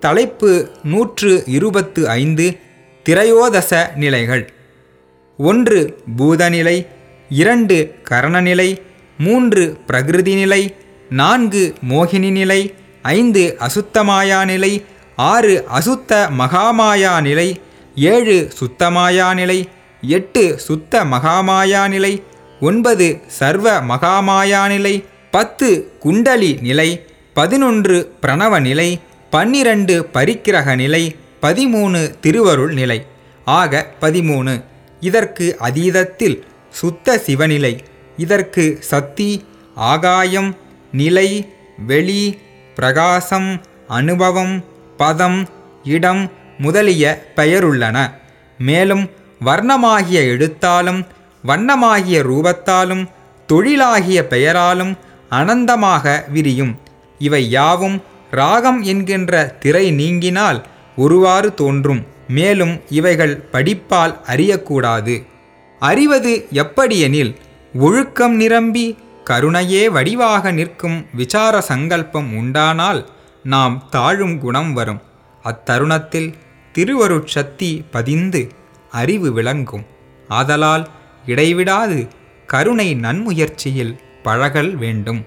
தலைப்பு நூற்று இருபத்து ஐந்து திரையோதச நிலைகள். ஒன்று பூதநிலை இரண்டு கரணநிலை மூன்று பிரகிருதி நிலை நான்கு மோகினி நிலை ஐந்து அசுத்தமாயா நிலை ஆறு அசுத்த மகாமாயா நிலை ஏழு சுத்தமாயா நிலை எட்டு சுத்த மகாமாயா நிலை ஒன்பது சர்வ மகாமாயா நிலை பத்து குண்டலி நிலை பதினொன்று பிரணவ நிலை பன்னிரண்டு பரிக்கிரக நிலை பதிமூணு திருவருள் நிலை. ஆக பதிமூணு. இதற்கு அதீதத்தில் சுத்த சிவநிலை. இதற்கு சக்தி ஆகாயம் நிலை வெளி பிரகாசம் அனுபவம் பதம் இடம் முதலிய பெயருள்ளன. மேலும் வர்ணமாகிய எழுத்தாலும் வண்ணமாகிய ரூபத்தாலும் தொழிலாகிய பெயராலும் அனந்தமாக விரியும். இவை யாவும் ராகம் என்கின்ற திரை நீங்கினால் ஒருவாறு தோன்றும். மேலும் இவைகள் படிப்பால் அறியக்கூடாது. அறிவது எப்படியெனில் ஒழுக்கம் நிரம்பி கருணையே வடிவாக நிற்கும் விசார சங்கல்பம் உண்டானால் நாம் தாழும் குணம் வரும். அத்தருணத்தில் திருவருட்சக்தி பதிந்து அறிவு விளங்கும். ஆதலால் இடைவிடாது கருணை நன்முயற்சியில் பழகல் வேண்டும்.